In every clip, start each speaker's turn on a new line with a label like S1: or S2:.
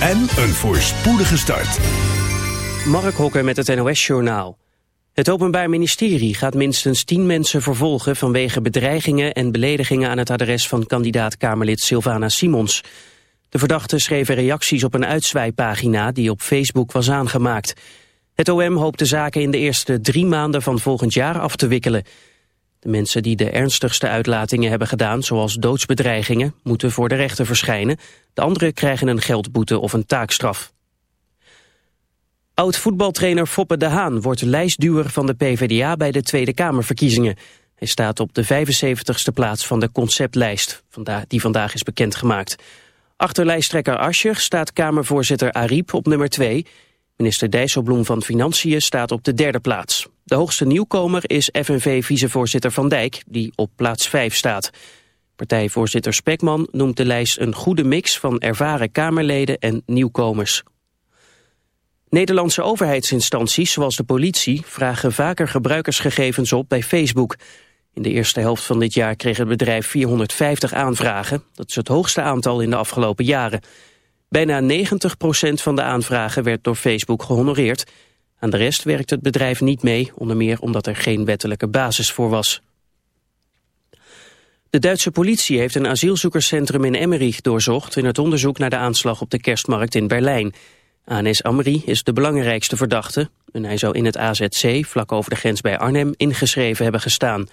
S1: en een voorspoedige start.
S2: Mark Hokker met het NOS-journaal. Het Openbaar Ministerie gaat minstens tien mensen vervolgen... vanwege bedreigingen en beledigingen aan het adres van kandidaat-Kamerlid Sylvana Simons. De verdachte schreven reacties op een uitzwaai-pagina die op Facebook was aangemaakt. Het OM hoopt de zaken in de eerste drie maanden van volgend jaar af te wikkelen. De mensen die de ernstigste uitlatingen hebben gedaan, zoals doodsbedreigingen, moeten voor de rechter verschijnen. De anderen krijgen een geldboete of een taakstraf. Oud-voetbaltrainer Foppe de Haan wordt lijstduwer van de PvdA bij de Tweede Kamerverkiezingen. Hij staat op de 75ste plaats van de conceptlijst, die vandaag is bekendgemaakt. Achter lijsttrekker Ascher staat Kamervoorzitter Ariep op nummer 2. Minister Dijsselbloem van Financiën staat op de derde plaats. De hoogste nieuwkomer is FNV-vicevoorzitter Van Dijk, die op plaats 5 staat. Partijvoorzitter Spekman noemt de lijst een goede mix van ervaren Kamerleden en nieuwkomers. Nederlandse overheidsinstanties, zoals de politie, vragen vaker gebruikersgegevens op bij Facebook. In de eerste helft van dit jaar kreeg het bedrijf 450 aanvragen. Dat is het hoogste aantal in de afgelopen jaren. Bijna 90% van de aanvragen werd door Facebook gehonoreerd. Aan de rest werkt het bedrijf niet mee, onder meer omdat er geen wettelijke basis voor was. De Duitse politie heeft een asielzoekerscentrum in Emmerich doorzocht... in het onderzoek naar de aanslag op de kerstmarkt in Berlijn. Anes Amri is de belangrijkste verdachte... en hij zou in het AZC, vlak over de grens bij Arnhem, ingeschreven hebben gestaan.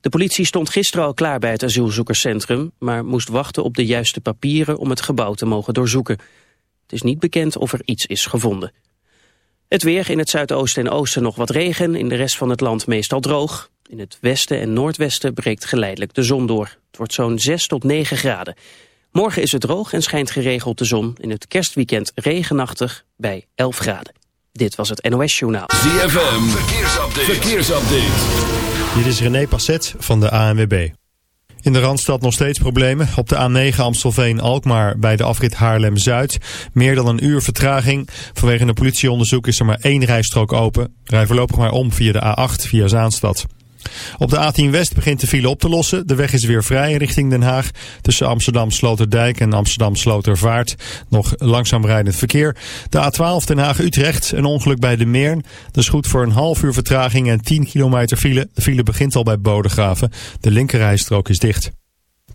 S2: De politie stond gisteren al klaar bij het asielzoekerscentrum... maar moest wachten op de juiste papieren om het gebouw te mogen doorzoeken. Het is niet bekend of er iets is gevonden. Het weer in het zuidoosten en oosten nog wat regen, in de rest van het land meestal droog. In het westen en noordwesten breekt geleidelijk de zon door. Het wordt zo'n 6 tot 9 graden. Morgen is het droog en schijnt geregeld de zon. In het kerstweekend regenachtig bij 11 graden. Dit was het NOS Journaal.
S1: ZFM, verkeersupdate. verkeersupdate.
S3: Dit is René Passet van de ANWB. In de Randstad nog steeds problemen. Op de A9 Amstelveen-Alkmaar bij de afrit Haarlem-Zuid. Meer dan een uur vertraging. Vanwege een politieonderzoek is er maar één rijstrook open. Rij voorlopig maar om via de A8 via Zaanstad. Op de A10 West begint de file op te lossen. De weg is weer vrij richting Den Haag. Tussen Amsterdam Sloterdijk en Amsterdam Slotervaart. Nog langzaam rijdend verkeer. De A12 Den Haag-Utrecht. Een ongeluk bij de Meern. Dat is goed voor een half uur vertraging en 10 kilometer file. De file begint al bij Bodegraven. De linkerrijstrook is dicht.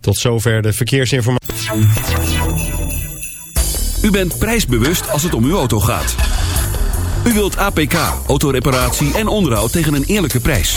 S3: Tot zover de verkeersinformatie.
S1: U bent prijsbewust als het om uw auto gaat. U wilt APK, autoreparatie en onderhoud tegen een eerlijke prijs.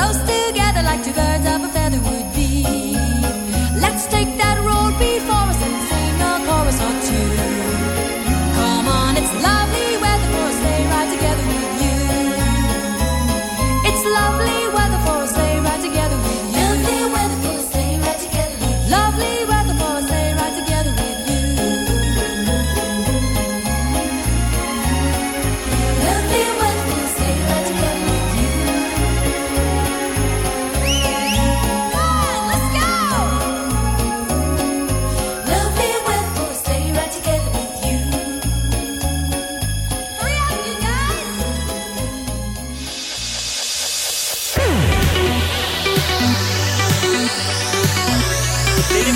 S4: Close together like two birds of a feather would be. Let's take that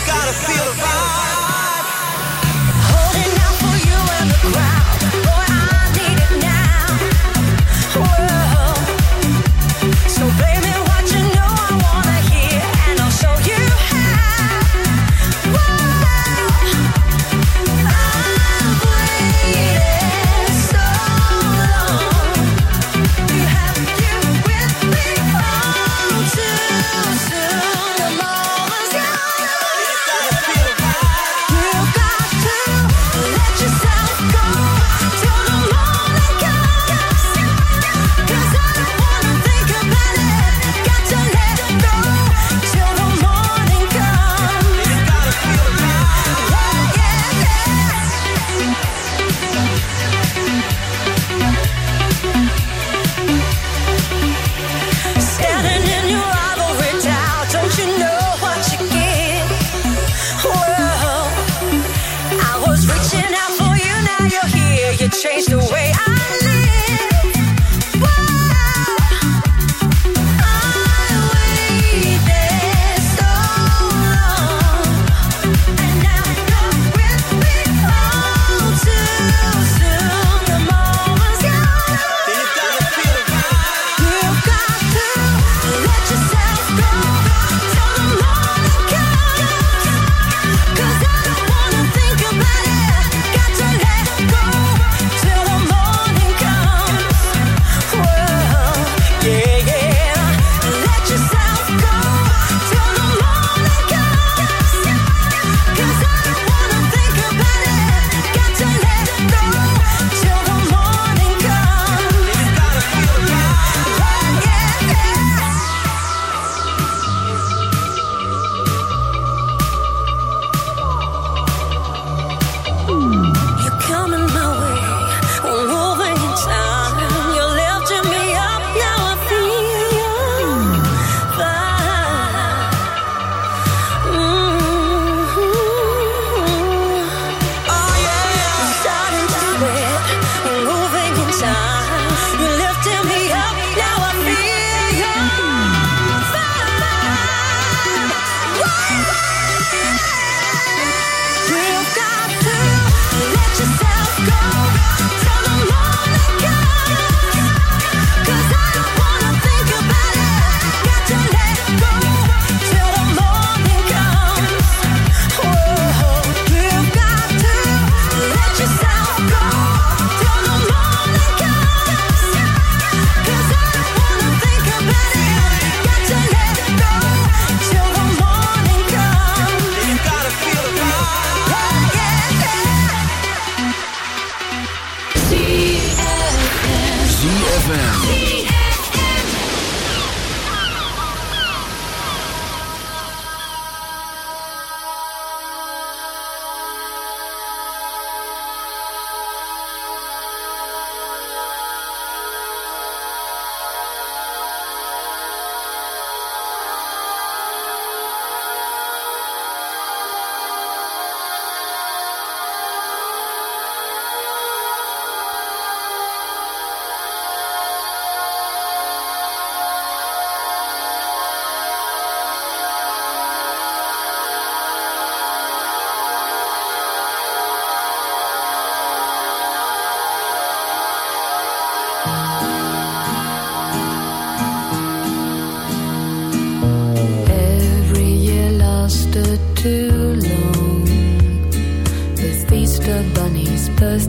S5: gotta feel the vibe.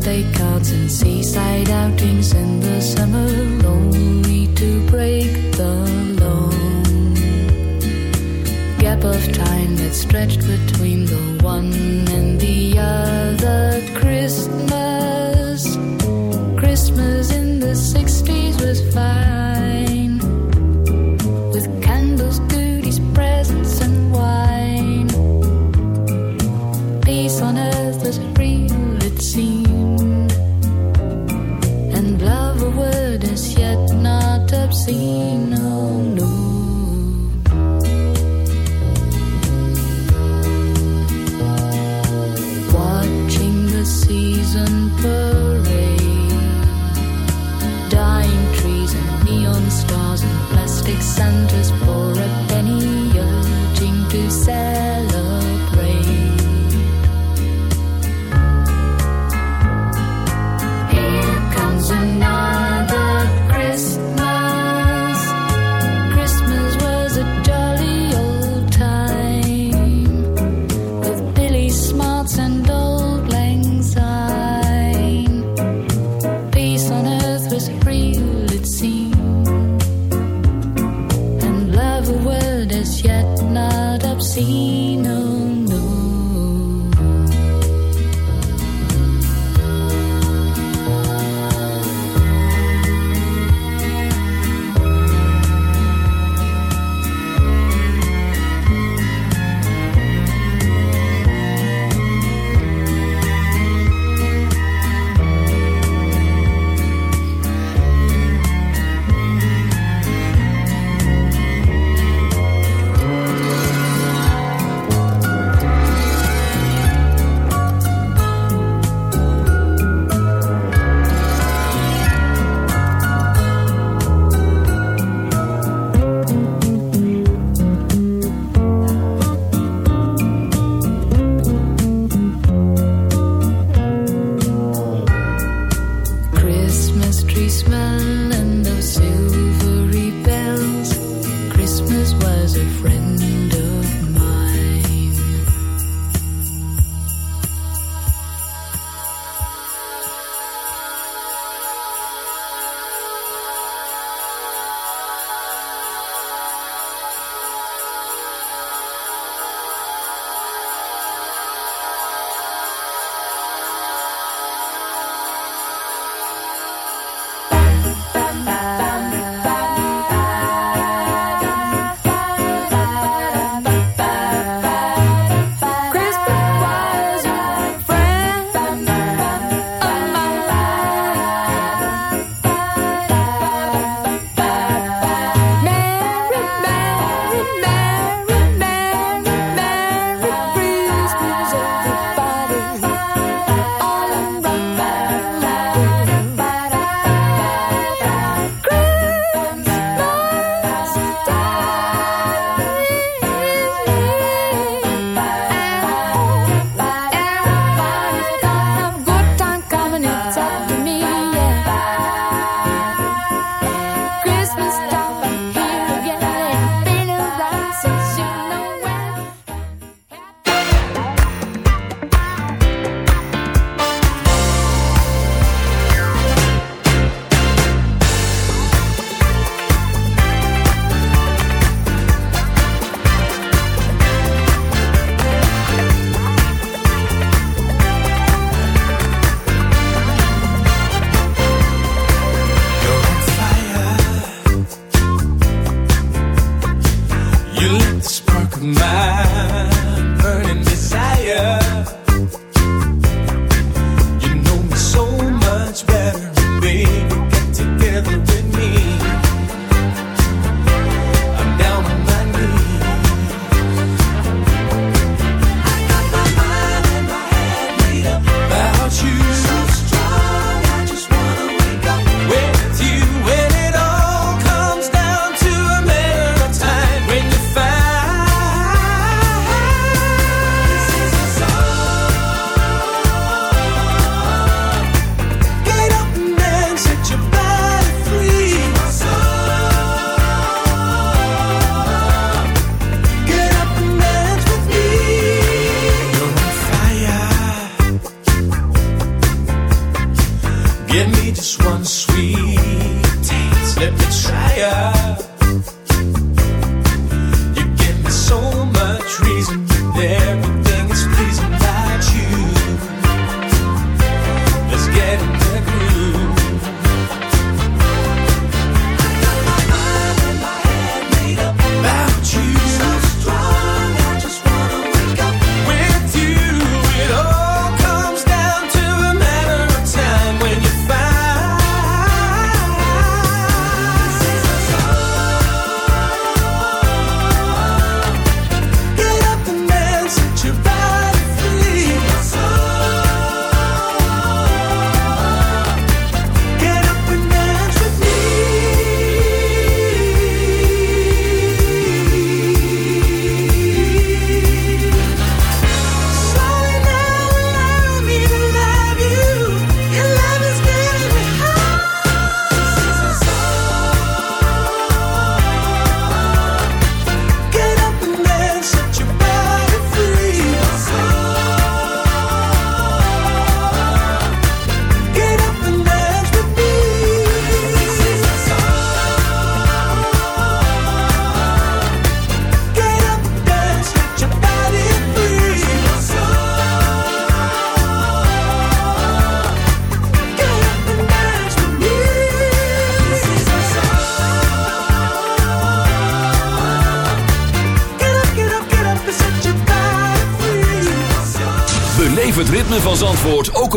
S1: they come.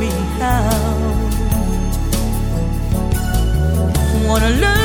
S6: Me how? Wanna learn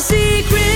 S7: secret.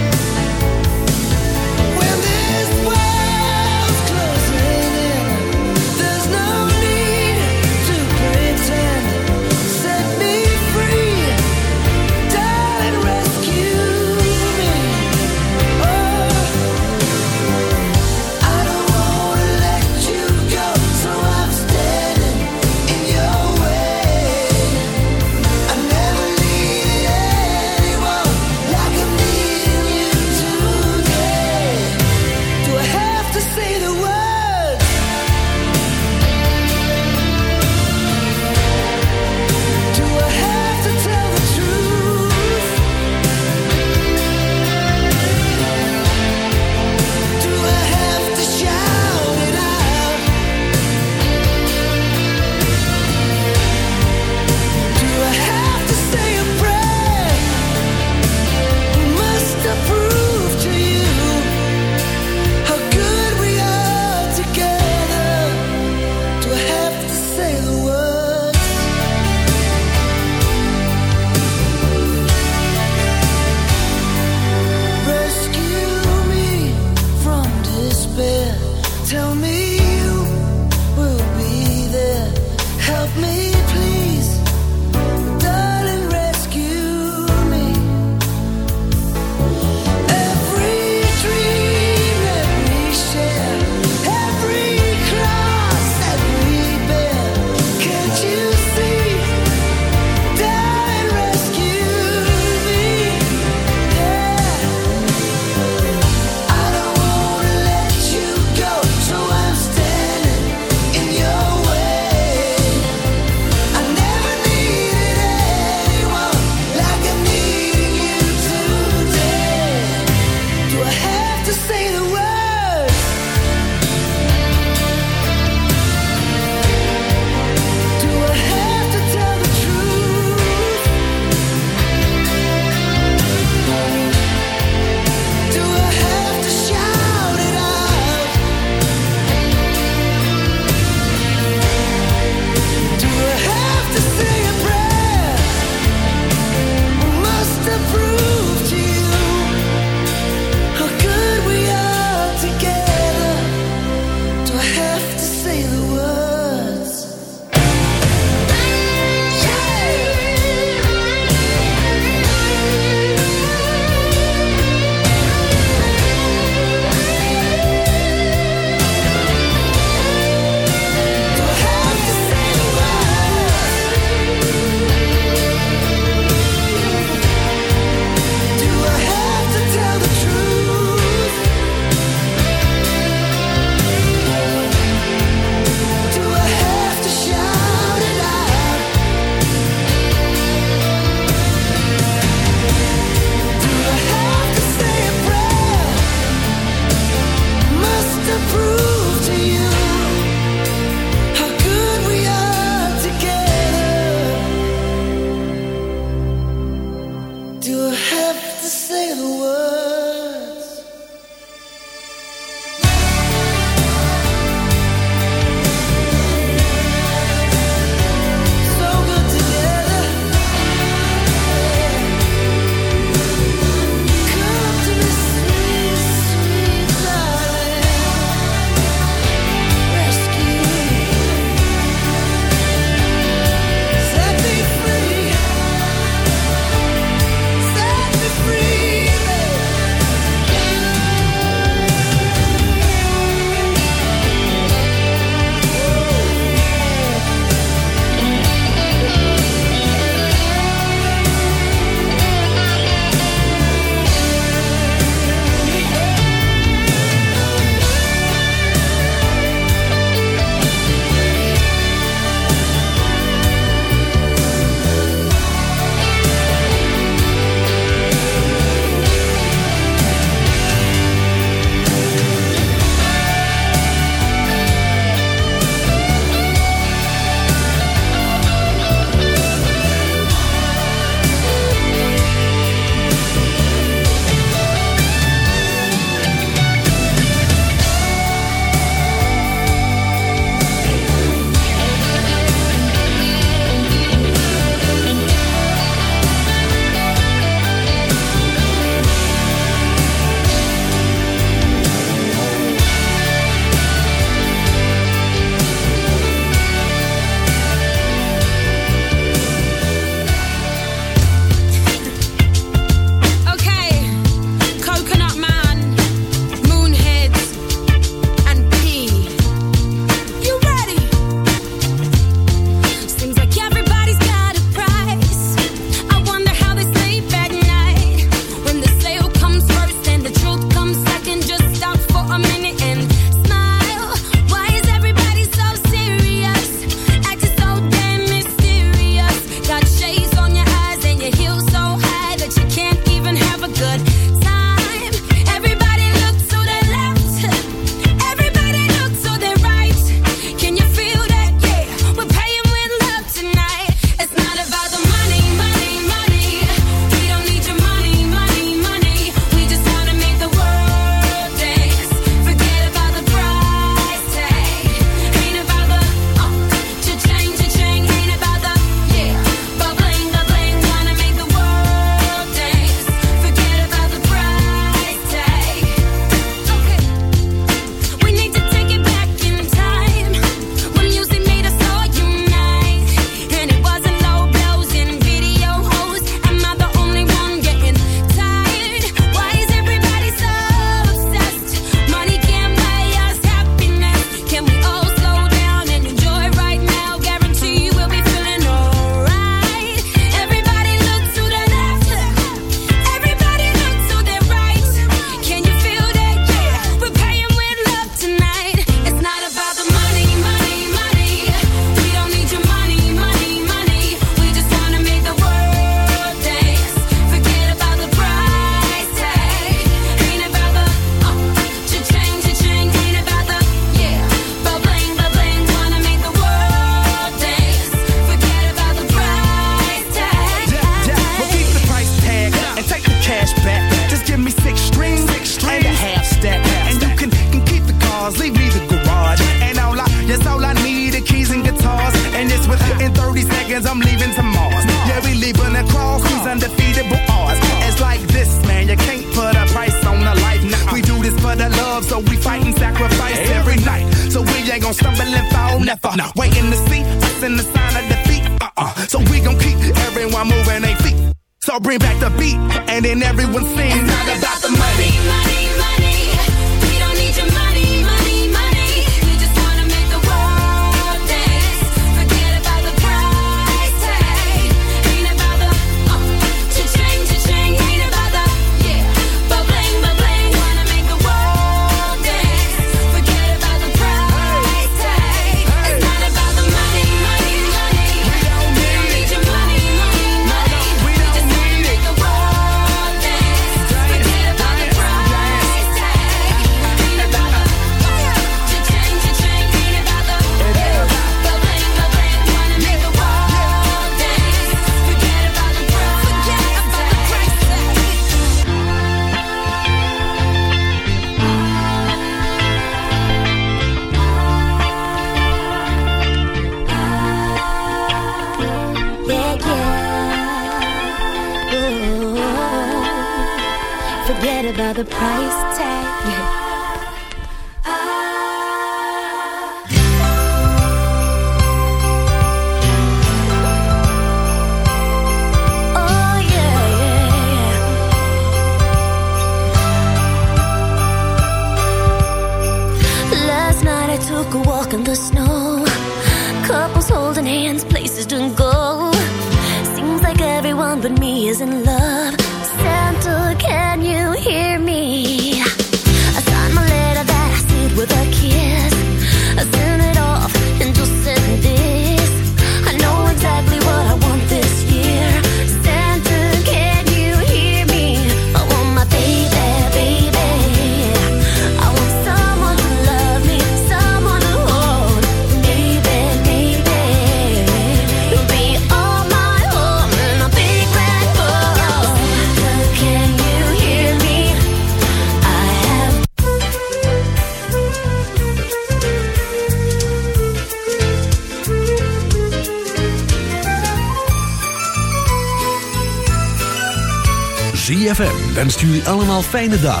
S1: Allemaal fijne dagen.